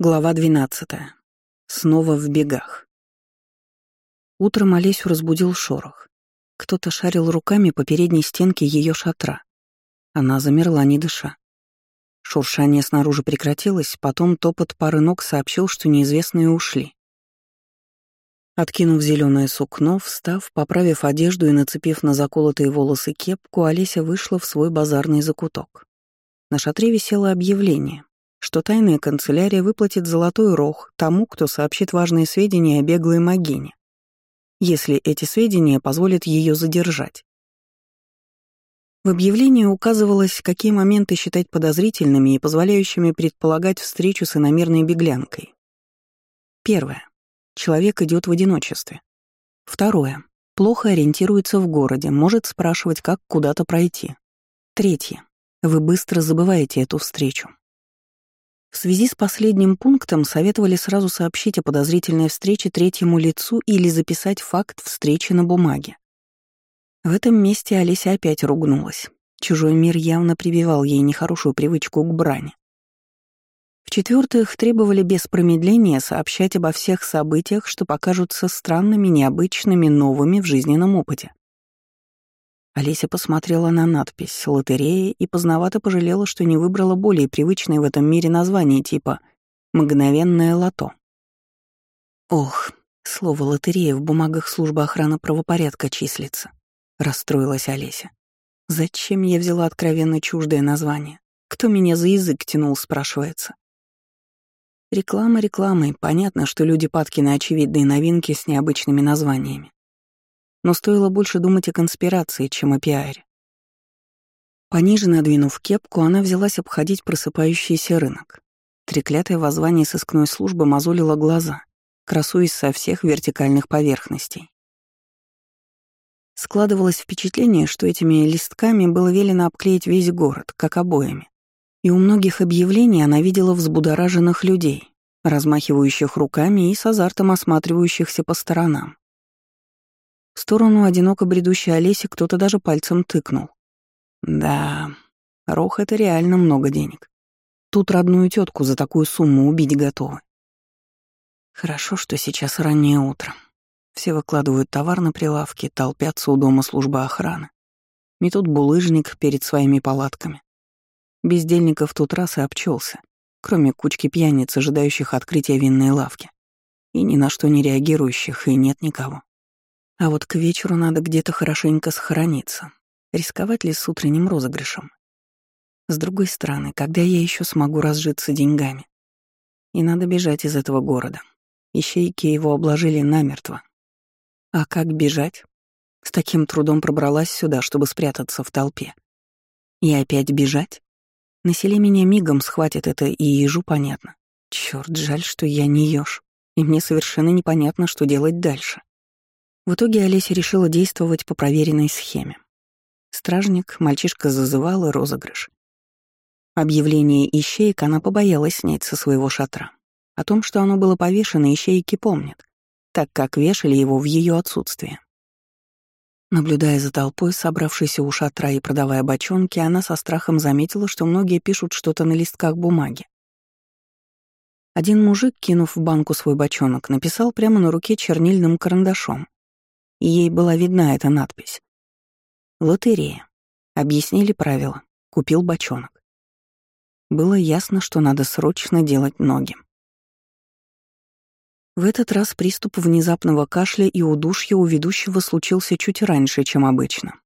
Глава 12. Снова в бегах. Утром Олесю разбудил шорох. Кто-то шарил руками по передней стенке ее шатра. Она замерла, не дыша. Шуршание снаружи прекратилось, потом топот пары ног сообщил, что неизвестные ушли. Откинув зеленое сукно, встав, поправив одежду и нацепив на заколотые волосы кепку, Олеся вышла в свой базарный закуток. На шатре висело объявление, что тайная канцелярия выплатит золотой рог тому, кто сообщит важные сведения о беглой могине, если эти сведения позволят ее задержать. В объявлении указывалось, какие моменты считать подозрительными и позволяющими предполагать встречу с иномерной беглянкой. Первое. Человек идет в одиночестве. Второе. Плохо ориентируется в городе, может спрашивать, как куда-то пройти. Третье. Вы быстро забываете эту встречу. В связи с последним пунктом советовали сразу сообщить о подозрительной встрече третьему лицу или записать факт встречи на бумаге. В этом месте Олеся опять ругнулась. Чужой мир явно прививал ей нехорошую привычку к брани. В-четвертых, требовали без промедления сообщать обо всех событиях, что покажутся странными, необычными, новыми в жизненном опыте. Олеся посмотрела на надпись «Лотерея» и поздновато пожалела, что не выбрала более привычное в этом мире название типа «Мгновенное лото». «Ох, слово «лотерея» в бумагах службы охраны правопорядка числится», — расстроилась Олеся. «Зачем я взяла откровенно чуждое название? Кто меня за язык тянул, спрашивается?» Реклама рекламой. Понятно, что люди падки на очевидные новинки с необычными названиями но стоило больше думать о конспирации, чем о пиаре. Пониже надвинув кепку, она взялась обходить просыпающийся рынок. Треклятое воззвание сыскной службы мозолило глаза, красуясь со всех вертикальных поверхностей. Складывалось впечатление, что этими листками было велено обклеить весь город, как обоями. И у многих объявлений она видела взбудораженных людей, размахивающих руками и с азартом осматривающихся по сторонам. В сторону одиноко бредущей Олеси кто-то даже пальцем тыкнул. Да, Рох — это реально много денег. Тут родную тетку за такую сумму убить готовы. Хорошо, что сейчас раннее утро. Все выкладывают товар на прилавки, толпятся у дома службы охраны. Метут булыжник перед своими палатками. Бездельников тут раз и обчелся, кроме кучки пьяниц, ожидающих открытия винной лавки. И ни на что не реагирующих, и нет никого. А вот к вечеру надо где-то хорошенько сохраниться. Рисковать ли с утренним розыгрышем? С другой стороны, когда я еще смогу разжиться деньгами? И надо бежать из этого города. Ищейки его обложили намертво. А как бежать? С таким трудом пробралась сюда, чтобы спрятаться в толпе. И опять бежать? Насели меня мигом схватит это, и ежу понятно. Черт, жаль, что я не ешь, и мне совершенно непонятно, что делать дальше. В итоге Олеся решила действовать по проверенной схеме. Стражник, мальчишка зазывал и розыгрыш. Объявление ищеек она побоялась снять со своего шатра. О том, что оно было повешено, ищейки помнят, так как вешали его в ее отсутствие. Наблюдая за толпой, собравшейся у шатра и продавая бочонки, она со страхом заметила, что многие пишут что-то на листках бумаги. Один мужик, кинув в банку свой бочонок, написал прямо на руке чернильным карандашом и ей была видна эта надпись. Лотерея. Объяснили правила. Купил бочонок. Было ясно, что надо срочно делать ноги. В этот раз приступ внезапного кашля и удушья у ведущего случился чуть раньше, чем обычно.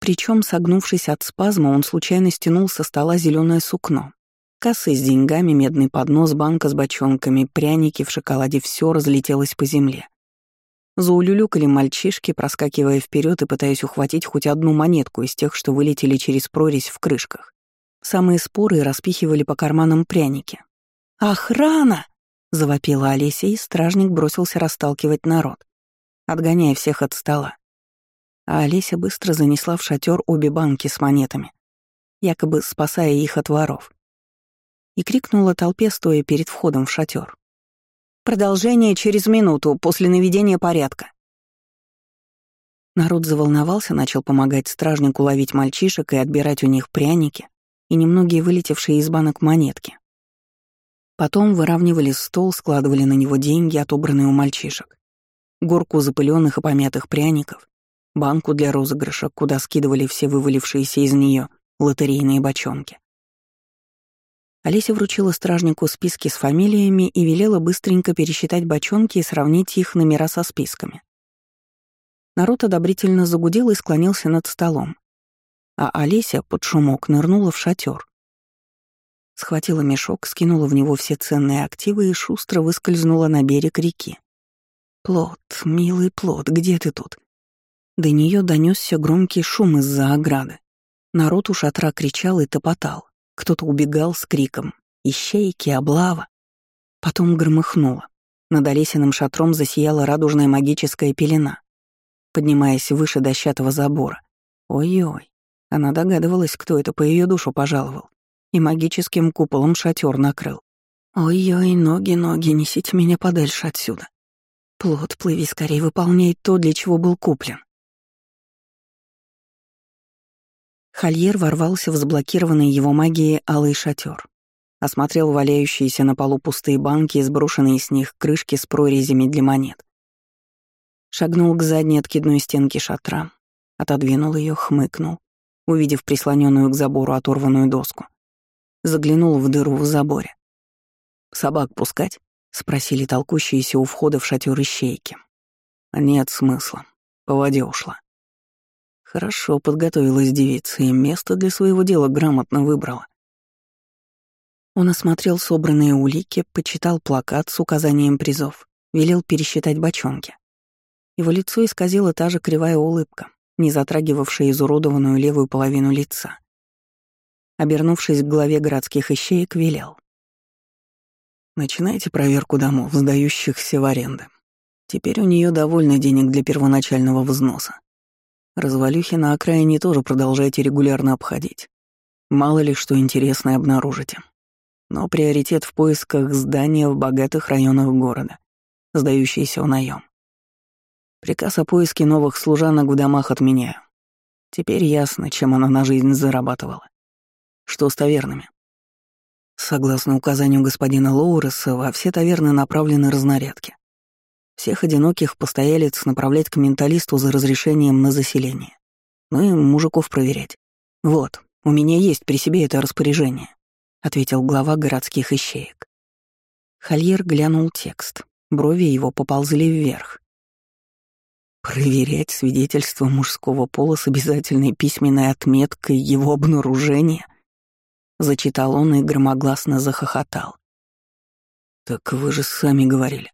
Причем, согнувшись от спазма, он случайно стянул со стола зеленое сукно. Кассы с деньгами, медный поднос, банка с бочонками, пряники в шоколаде — все разлетелось по земле. Заулюлюкали мальчишки, проскакивая вперед и пытаясь ухватить хоть одну монетку из тех, что вылетели через прорезь в крышках. Самые споры распихивали по карманам пряники. «Охрана!» — завопила Олеся, и стражник бросился расталкивать народ, отгоняя всех от стола. А Олеся быстро занесла в шатер обе банки с монетами, якобы спасая их от воров. И крикнула толпе, стоя перед входом в шатер. Продолжение через минуту после наведения порядка. Народ заволновался, начал помогать стражнику ловить мальчишек и отбирать у них пряники и немногие вылетевшие из банок монетки. Потом выравнивали стол, складывали на него деньги, отобранные у мальчишек. Горку запыленных и помятых пряников, банку для розыгрыша, куда скидывали все вывалившиеся из нее лотерейные бочонки. Олеся вручила стражнику списки с фамилиями и велела быстренько пересчитать бочонки и сравнить их номера со списками. Народ одобрительно загудел и склонился над столом. А Олеся под шумок нырнула в шатер. Схватила мешок, скинула в него все ценные активы и шустро выскользнула на берег реки. «Плод, милый плод, где ты тут?» До нее донесся громкий шум из-за ограды. Народ у шатра кричал и топотал. Кто-то убегал с криком «Ищейки, облава!». Потом громыхнуло. Над Олесиным шатром засияла радужная магическая пелена, поднимаясь выше дощатого забора. Ой-ой, она догадывалась, кто это по ее душу пожаловал, и магическим куполом шатер накрыл. Ой-ой, ноги, ноги, несите меня подальше отсюда. Плод, плыви скорее, выполняй то, для чего был куплен. Хольер ворвался в заблокированный его магией алый шатер. Осмотрел валяющиеся на полу пустые банки и сброшенные с них крышки с прорезями для монет. Шагнул к задней откидной стенке шатра, отодвинул ее, хмыкнул, увидев прислоненную к забору оторванную доску. Заглянул в дыру в заборе. «Собак пускать?» — спросили толкущиеся у входа в шатер ищейки. «Нет смысла. По воде ушла». Хорошо подготовилась девица и место для своего дела грамотно выбрала. Он осмотрел собранные улики, почитал плакат с указанием призов, велел пересчитать бочонки. Его лицо исказила та же кривая улыбка, не затрагивавшая изуродованную левую половину лица. Обернувшись к главе городских ищеек, велел. «Начинайте проверку домов, сдающихся в аренды. Теперь у нее довольно денег для первоначального взноса. Развалюхи на окраине тоже продолжайте регулярно обходить. Мало ли что интересное обнаружите. Но приоритет в поисках здания в богатых районах города, сдающиеся в наем. Приказ о поиске новых служанок в домах отменяю. Теперь ясно, чем она на жизнь зарабатывала. Что с тавернами? Согласно указанию господина Лоуреса, во все таверны направлены разнарядки. Всех одиноких постоялец направлять к менталисту за разрешением на заселение. Ну и мужиков проверять. Вот, у меня есть при себе это распоряжение, ответил глава городских ищеек. Хольер глянул текст. Брови его поползли вверх. Проверять свидетельство мужского пола с обязательной письменной отметкой его обнаружения? Зачитал он и громогласно захохотал. «Так вы же сами говорили.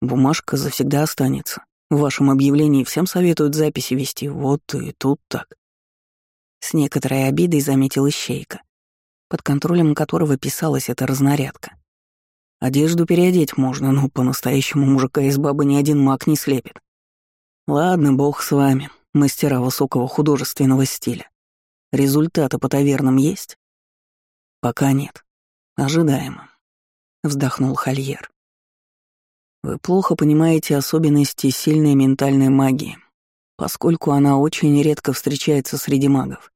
Бумажка завсегда останется. В вашем объявлении всем советуют записи вести, вот и тут так. С некоторой обидой заметил Ищейка, под контролем которого писалась эта разнарядка. Одежду переодеть можно, но по-настоящему мужика из бабы ни один маг не слепит. Ладно, бог с вами, мастера высокого художественного стиля. Результаты по тавернам есть? Пока нет. Ожидаемо. Вздохнул Хольер. Вы плохо понимаете особенности сильной ментальной магии, поскольку она очень редко встречается среди магов.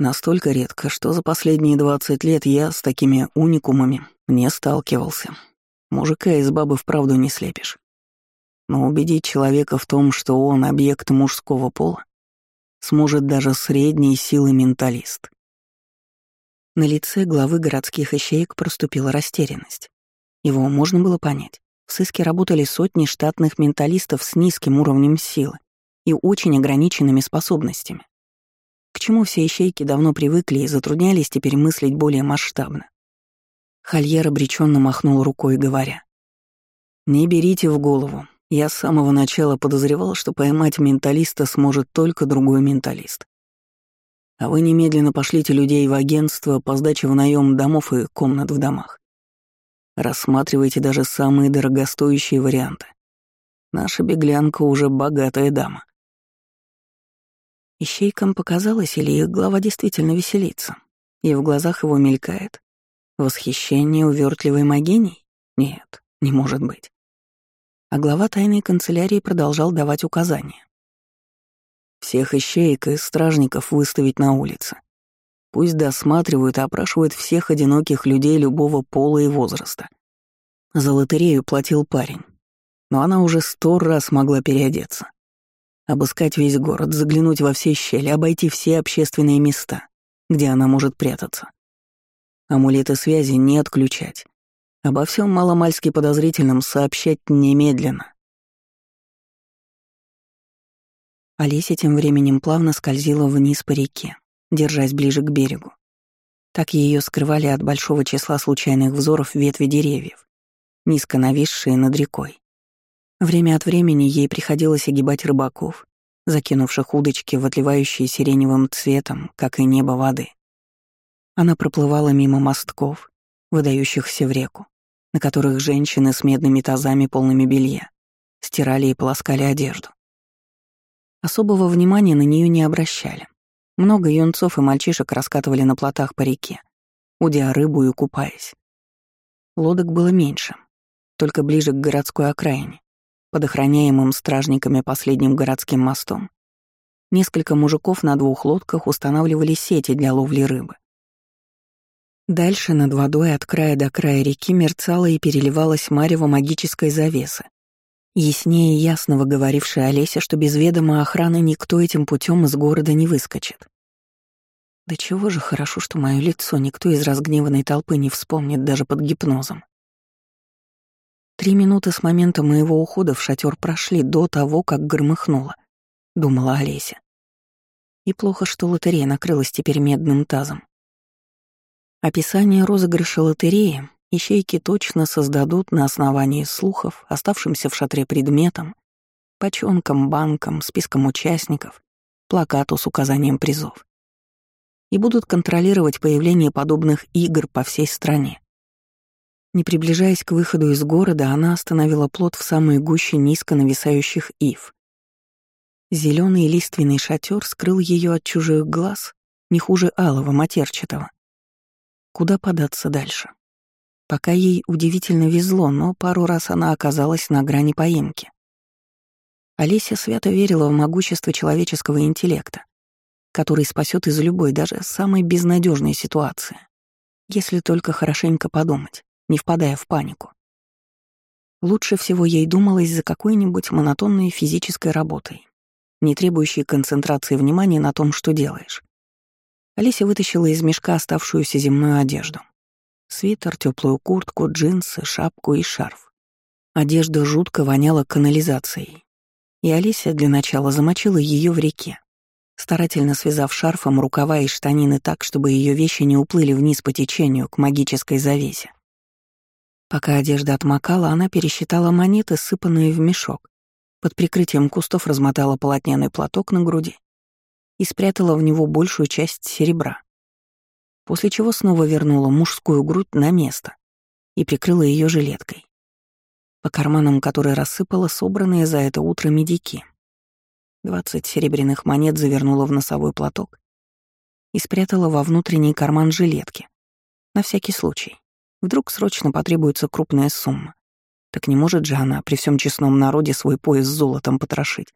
Настолько редко, что за последние 20 лет я с такими уникумами не сталкивался. Мужика из бабы вправду не слепишь. Но убедить человека в том, что он объект мужского пола, сможет даже средней силы менталист. На лице главы городских ищеек проступила растерянность. Его можно было понять. В сыске работали сотни штатных менталистов с низким уровнем силы и очень ограниченными способностями. К чему все ищейки давно привыкли и затруднялись теперь мыслить более масштабно. Хольер обреченно махнул рукой, говоря. «Не берите в голову. Я с самого начала подозревал, что поймать менталиста сможет только другой менталист. А вы немедленно пошлите людей в агентство по сдаче в наем домов и комнат в домах. Рассматривайте даже самые дорогостоящие варианты. Наша беглянка уже богатая дама. Ищейкам показалось, или их глава действительно веселится, и в глазах его мелькает. Восхищение увертливой могиней? Нет, не может быть. А глава тайной канцелярии продолжал давать указания. Всех ищеек и стражников выставить на улице. Пусть досматривают и опрашивают всех одиноких людей любого пола и возраста. За лотерею платил парень. Но она уже сто раз могла переодеться. Обыскать весь город, заглянуть во все щели, обойти все общественные места, где она может прятаться. Амулеты связи не отключать. Обо всем маломальски подозрительном сообщать немедленно. Олеся тем временем плавно скользила вниз по реке, держась ближе к берегу. Так ее скрывали от большого числа случайных взоров ветви деревьев, низко нависшие над рекой. Время от времени ей приходилось огибать рыбаков, закинувших удочки в отливающие сиреневым цветом, как и небо воды. Она проплывала мимо мостков, выдающихся в реку, на которых женщины с медными тазами полными белья стирали и полоскали одежду. Особого внимания на нее не обращали. Много юнцов и мальчишек раскатывали на плотах по реке, удя рыбу и купаясь. Лодок было меньше, только ближе к городской окраине, под охраняемым стражниками последним городским мостом. Несколько мужиков на двух лодках устанавливали сети для ловли рыбы. Дальше над водой от края до края реки мерцала и переливалась марево магической завесы, яснее ясного говорившая Олеся, что без ведома охраны никто этим путем из города не выскочит. Да чего же хорошо, что мое лицо никто из разгневанной толпы не вспомнит даже под гипнозом. Три минуты с момента моего ухода в шатер прошли до того, как громыхнуло, думала Олеся. И плохо, что лотерея накрылась теперь медным тазом. Описание розыгрыша лотереи ищейки точно создадут на основании слухов, оставшимся в шатре предметом, почонкам, банкам, списком участников, плакату с указанием призов и будут контролировать появление подобных игр по всей стране. Не приближаясь к выходу из города, она остановила плот в самой гуще низко нависающих ив. Зеленый лиственный шатер скрыл ее от чужих глаз, не хуже алого матерчатого. Куда податься дальше? Пока ей удивительно везло, но пару раз она оказалась на грани поимки. Олеся свято верила в могущество человеческого интеллекта который спасет из любой, даже самой безнадежной ситуации. Если только хорошенько подумать, не впадая в панику. Лучше всего ей думалось за какой-нибудь монотонной физической работой, не требующей концентрации внимания на том, что делаешь. Олеся вытащила из мешка оставшуюся земную одежду. Свитер, теплую куртку, джинсы, шапку и шарф. Одежда жутко воняла канализацией. И Олеся для начала замочила ее в реке, старательно связав шарфом рукава и штанины так, чтобы ее вещи не уплыли вниз по течению к магической завесе. Пока одежда отмокала, она пересчитала монеты, сыпанные в мешок, под прикрытием кустов размотала полотняный платок на груди и спрятала в него большую часть серебра, после чего снова вернула мужскую грудь на место и прикрыла ее жилеткой, по карманам которой рассыпала собранные за это утро медики. Двадцать серебряных монет завернула в носовой платок и спрятала во внутренний карман жилетки. На всякий случай. Вдруг срочно потребуется крупная сумма. Так не может же она при всем честном народе свой пояс золотом потрошить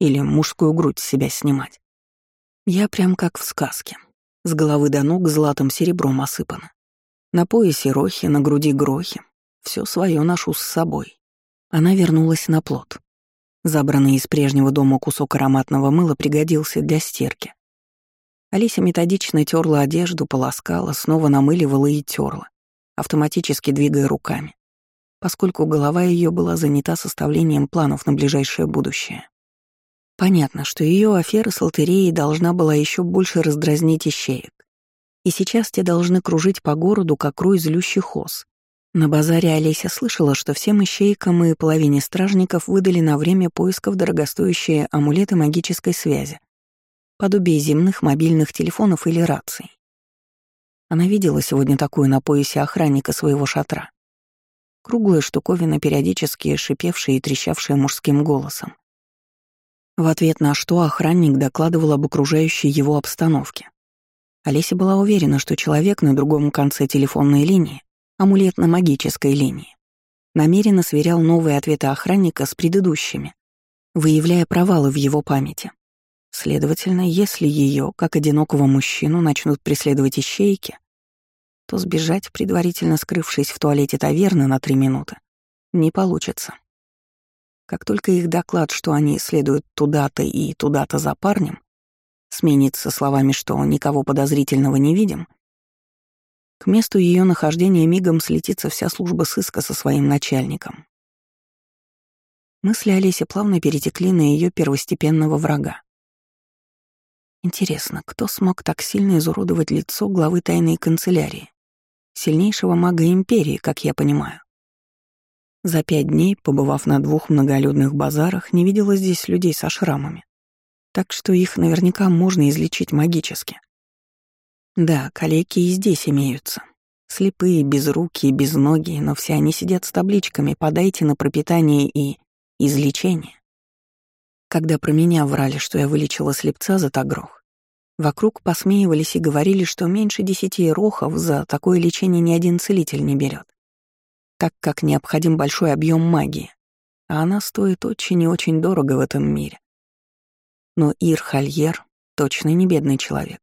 или мужскую грудь с себя снимать. Я прям как в сказке. С головы до ног златым серебром осыпана. На поясе рохи, на груди грохи. Все свое ношу с собой. Она вернулась на плот. Забранный из прежнего дома кусок ароматного мыла пригодился для стирки. Алися методично терла одежду, полоскала, снова намыливала и терла, автоматически двигая руками, поскольку голова ее была занята составлением планов на ближайшее будущее. Понятно, что ее афера с лотереей должна была еще больше раздразнить ищеек. И сейчас те должны кружить по городу, как рой злющих ос, на базаре Олеся слышала, что всем ищейкам и половине стражников выдали на время поисков дорогостоящие амулеты магической связи, подобие земных мобильных телефонов или раций. Она видела сегодня такую на поясе охранника своего шатра. Круглая штуковина, периодически шипевшая и трещавшая мужским голосом. В ответ на что охранник докладывал об окружающей его обстановке. Олеся была уверена, что человек на другом конце телефонной линии амулетно-магической линии. Намеренно сверял новые ответы охранника с предыдущими, выявляя провалы в его памяти. Следовательно, если ее, как одинокого мужчину, начнут преследовать ищейки, то сбежать, предварительно скрывшись в туалете таверны на три минуты, не получится. Как только их доклад, что они следуют туда-то и туда-то за парнем, сменится словами, что никого подозрительного не видим, к месту ее нахождения мигом слетится вся служба сыска со своим начальником. Мысли Олеси плавно перетекли на ее первостепенного врага. Интересно, кто смог так сильно изуродовать лицо главы тайной канцелярии? Сильнейшего мага Империи, как я понимаю. За пять дней, побывав на двух многолюдных базарах, не видела здесь людей со шрамами. Так что их наверняка можно излечить магически. Да, калеки и здесь имеются. Слепые, безрукие, безногие, но все они сидят с табличками «подайте на пропитание и излечение». Когда про меня врали, что я вылечила слепца за тагрох, вокруг посмеивались и говорили, что меньше десяти рохов за такое лечение ни один целитель не берет, так как необходим большой объем магии, а она стоит очень и очень дорого в этом мире. Но Ир Хальер точно не бедный человек.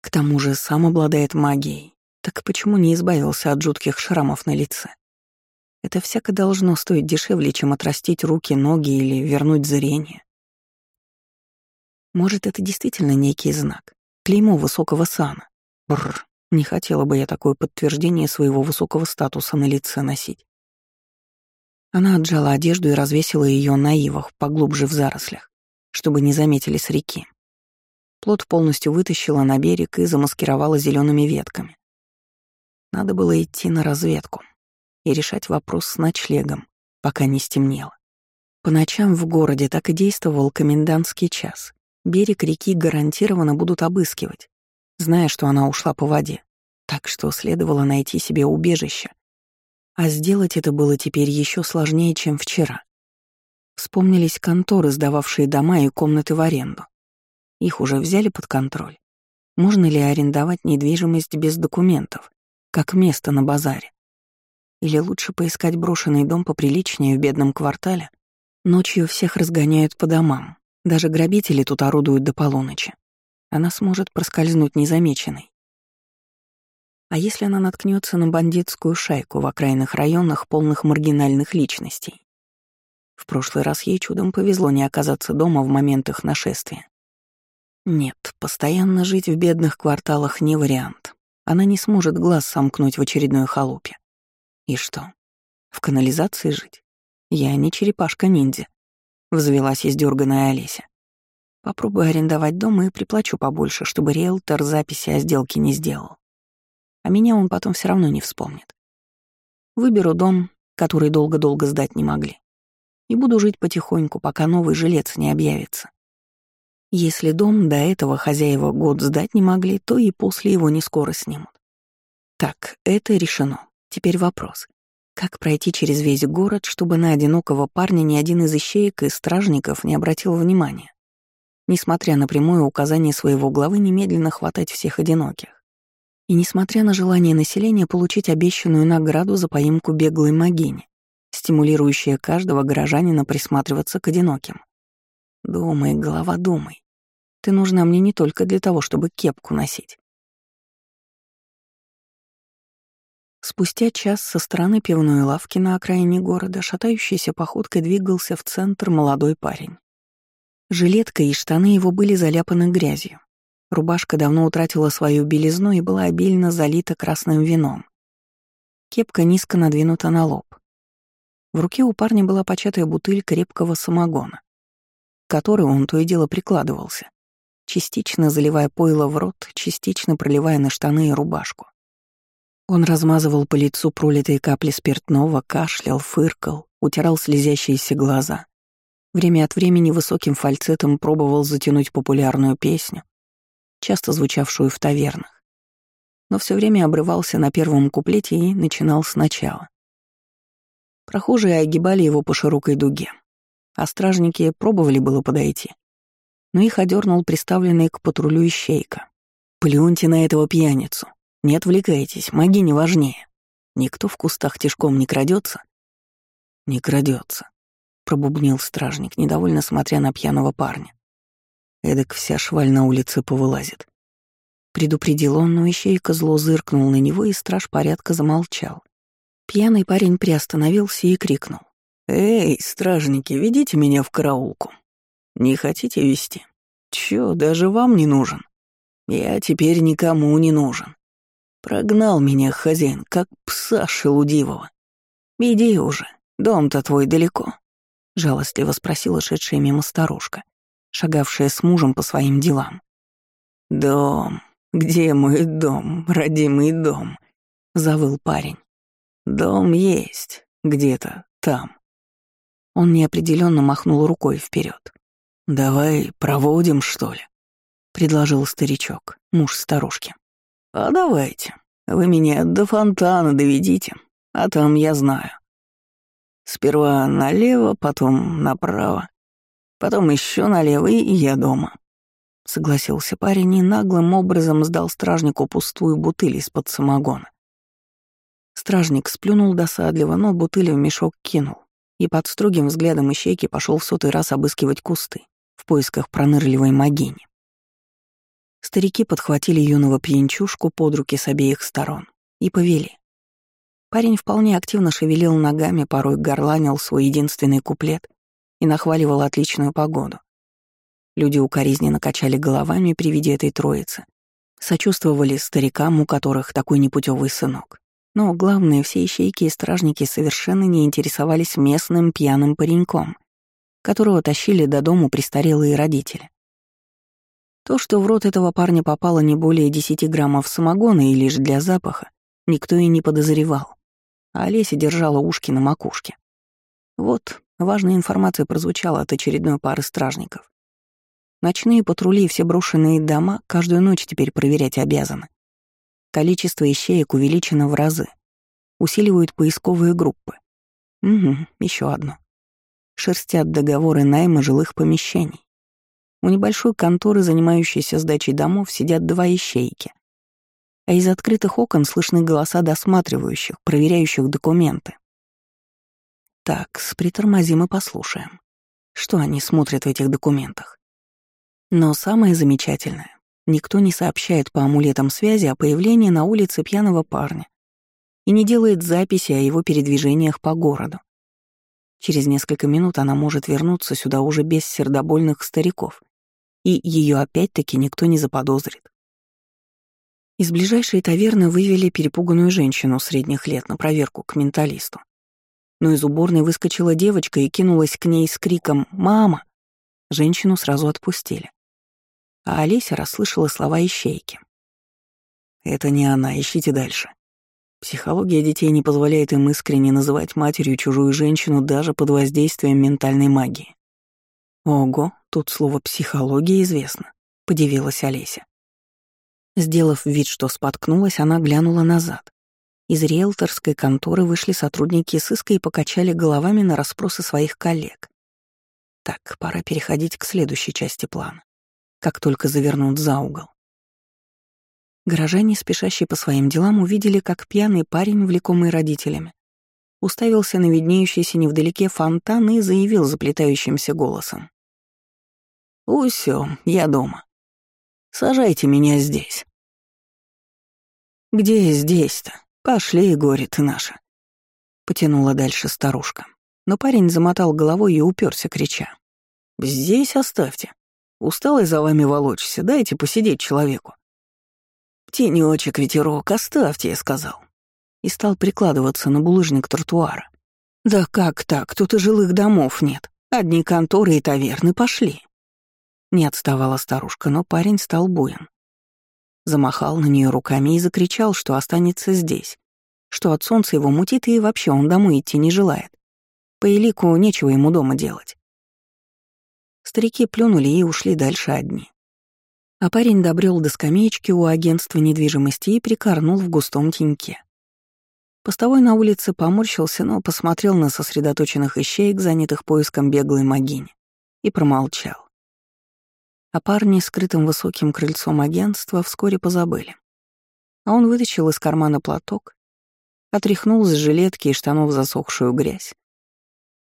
К тому же сам обладает магией, так почему не избавился от жутких шрамов на лице? Это всяко должно стоить дешевле, чем отрастить руки, ноги или вернуть зрение. Может, это действительно некий знак, клеймо высокого сана. Бррр, не хотела бы я такое подтверждение своего высокого статуса на лице носить. Она отжала одежду и развесила ее на ивах, поглубже в зарослях, чтобы не заметили с реки. Плод полностью вытащила на берег и замаскировала зелеными ветками. Надо было идти на разведку и решать вопрос с ночлегом, пока не стемнело. По ночам в городе так и действовал комендантский час. Берег реки гарантированно будут обыскивать, зная, что она ушла по воде. Так что следовало найти себе убежище. А сделать это было теперь еще сложнее, чем вчера. Вспомнились конторы, сдававшие дома и комнаты в аренду. Их уже взяли под контроль. Можно ли арендовать недвижимость без документов, как место на базаре? Или лучше поискать брошенный дом поприличнее в бедном квартале? Ночью всех разгоняют по домам, даже грабители тут орудуют до полуночи. Она сможет проскользнуть незамеченной. А если она наткнется на бандитскую шайку в окраинных районах, полных маргинальных личностей? В прошлый раз ей чудом повезло не оказаться дома в момент их нашествия. Нет, постоянно жить в бедных кварталах не вариант. Она не сможет глаз сомкнуть в очередной халупе. И что? В канализации жить? Я не черепашка-ниндзя. — взвелась издёрганная Олеся. «Попробую арендовать дом и приплачу побольше, чтобы риэлтор записи о сделке не сделал. А меня он потом все равно не вспомнит. Выберу дом, который долго-долго сдать не могли. И буду жить потихоньку, пока новый жилец не объявится. Если дом до этого хозяева год сдать не могли, то и после его не скоро снимут. Так, это решено. Теперь вопрос. Как пройти через весь город, чтобы на одинокого парня ни один из ищеек и стражников не обратил внимания? Несмотря на прямое указание своего главы немедленно хватать всех одиноких. И несмотря на желание населения получить обещанную награду за поимку беглой могини, стимулирующая каждого горожанина присматриваться к одиноким. Думай, голова, думай. Ты нужна мне не только для того, чтобы кепку носить. Спустя час со стороны пивной лавки на окраине города шатающейся походкой двигался в центр молодой парень. Жилетка и штаны его были заляпаны грязью. Рубашка давно утратила свою белизну и была обильно залита красным вином. Кепка низко надвинута на лоб. В руке у парня была початая бутыль крепкого самогона, к которой он то и дело прикладывался, частично заливая пойло в рот, частично проливая на штаны и рубашку. Он размазывал по лицу пролитые капли спиртного, кашлял, фыркал, утирал слезящиеся глаза. Время от времени высоким фальцетом пробовал затянуть популярную песню, часто звучавшую в тавернах. Но все время обрывался на первом куплете и начинал сначала. Прохожие огибали его по широкой дуге, а стражники пробовали было подойти. Но их одернул приставленный к патрулю ищейка. «Плюньте на этого пьяницу. Не отвлекайтесь, маги не важнее. Никто в кустах тишком не крадется. Не крадется, пробубнил стражник, недовольно смотря на пьяного парня. Эдак вся шваль на улице повылазит. Предупредил он, но ищейка зло зыркнул на него, и страж порядка замолчал. Пьяный парень приостановился и крикнул. «Эй, стражники, ведите меня в караулку. Не хотите вести? Чё, даже вам не нужен? Я теперь никому не нужен. Прогнал меня хозяин, как пса шелудивого. Иди уже, дом-то твой далеко», — жалостливо спросила шедшая мимо старушка, шагавшая с мужем по своим делам. «Дом, где мой дом, родимый дом?» — завыл парень. «Дом есть, где-то там». Он неопределенно махнул рукой вперед. «Давай проводим, что ли?» — предложил старичок, муж старушки. «А давайте. Вы меня до фонтана доведите, а там я знаю. Сперва налево, потом направо, потом еще налево, и я дома». Согласился парень и наглым образом сдал стражнику пустую бутыль из-под самогона. Стражник сплюнул досадливо, но бутыль в мешок кинул и под строгим взглядом ищейки пошел в сотый раз обыскивать кусты в поисках пронырливой могини. Старики подхватили юного пьянчушку под руки с обеих сторон и повели. Парень вполне активно шевелил ногами, порой горланил свой единственный куплет и нахваливал отличную погоду. Люди укоризненно качали головами при виде этой троицы, сочувствовали старикам, у которых такой непутевый сынок. Но главное, все ищейки и стражники совершенно не интересовались местным пьяным пареньком, которого тащили до дому престарелые родители. То, что в рот этого парня попало не более 10 граммов самогона и лишь для запаха, никто и не подозревал. А Олеся держала ушки на макушке. Вот, важная информация прозвучала от очередной пары стражников. Ночные патрули и все брошенные дома каждую ночь теперь проверять обязаны. Количество ищеек увеличено в разы. Усиливают поисковые группы. Угу, еще одно. Шерстят договоры найма жилых помещений. У небольшой конторы, занимающейся сдачей домов, сидят два ищейки. А из открытых окон слышны голоса досматривающих, проверяющих документы. Так, притормозим и послушаем. Что они смотрят в этих документах? Но самое замечательное, Никто не сообщает по амулетам связи о появлении на улице пьяного парня и не делает записи о его передвижениях по городу. Через несколько минут она может вернуться сюда уже без сердобольных стариков, и ее опять-таки никто не заподозрит. Из ближайшей таверны вывели перепуганную женщину средних лет на проверку к менталисту. Но из уборной выскочила девочка и кинулась к ней с криком «Мама!». Женщину сразу отпустили а Олеся расслышала слова ищейки. «Это не она, ищите дальше. Психология детей не позволяет им искренне называть матерью чужую женщину даже под воздействием ментальной магии». «Ого, тут слово «психология» известно», — подивилась Олеся. Сделав вид, что споткнулась, она глянула назад. Из риэлторской конторы вышли сотрудники сыска и покачали головами на расспросы своих коллег. Так, пора переходить к следующей части плана как только завернут за угол. Горожане, спешащие по своим делам, увидели, как пьяный парень, влекомый родителями, уставился на виднеющийся невдалеке фонтан и заявил заплетающимся голосом. «Усё, я дома. Сажайте меня здесь». «Где здесь-то? Пошли, горе ты наша», — потянула дальше старушка. Но парень замотал головой и уперся, крича. «Здесь оставьте. Усталый за вами волочься, дайте посидеть человеку. Тенёчек, ветерок, оставьте, я сказал. И стал прикладываться на булыжник тротуара. Да как так, тут и жилых домов нет. Одни конторы и таверны пошли. Не отставала старушка, но парень стал буен. Замахал на нее руками и закричал, что останется здесь, что от солнца его мутит и вообще он домой идти не желает. По элику нечего ему дома делать. Старики плюнули и ушли дальше одни. А парень добрел до скамеечки у агентства недвижимости и прикорнул в густом теньке. Постовой на улице поморщился, но посмотрел на сосредоточенных ищеек, занятых поиском беглой могини, и промолчал. А парни, скрытым высоким крыльцом агентства, вскоре позабыли. А он вытащил из кармана платок, отряхнул с жилетки и штанов засохшую грязь,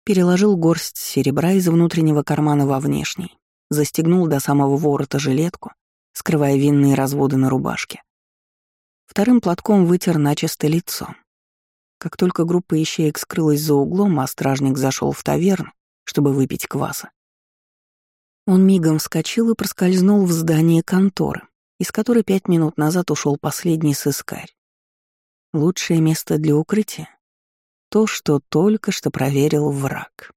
переложил горсть серебра из внутреннего кармана во внешний застегнул до самого ворота жилетку, скрывая винные разводы на рубашке. Вторым платком вытер начисто лицо. Как только группа ищеек скрылась за углом, а стражник зашел в таверну, чтобы выпить кваса. Он мигом вскочил и проскользнул в здание конторы, из которой пять минут назад ушел последний сыскарь. Лучшее место для укрытия — то, что только что проверил враг.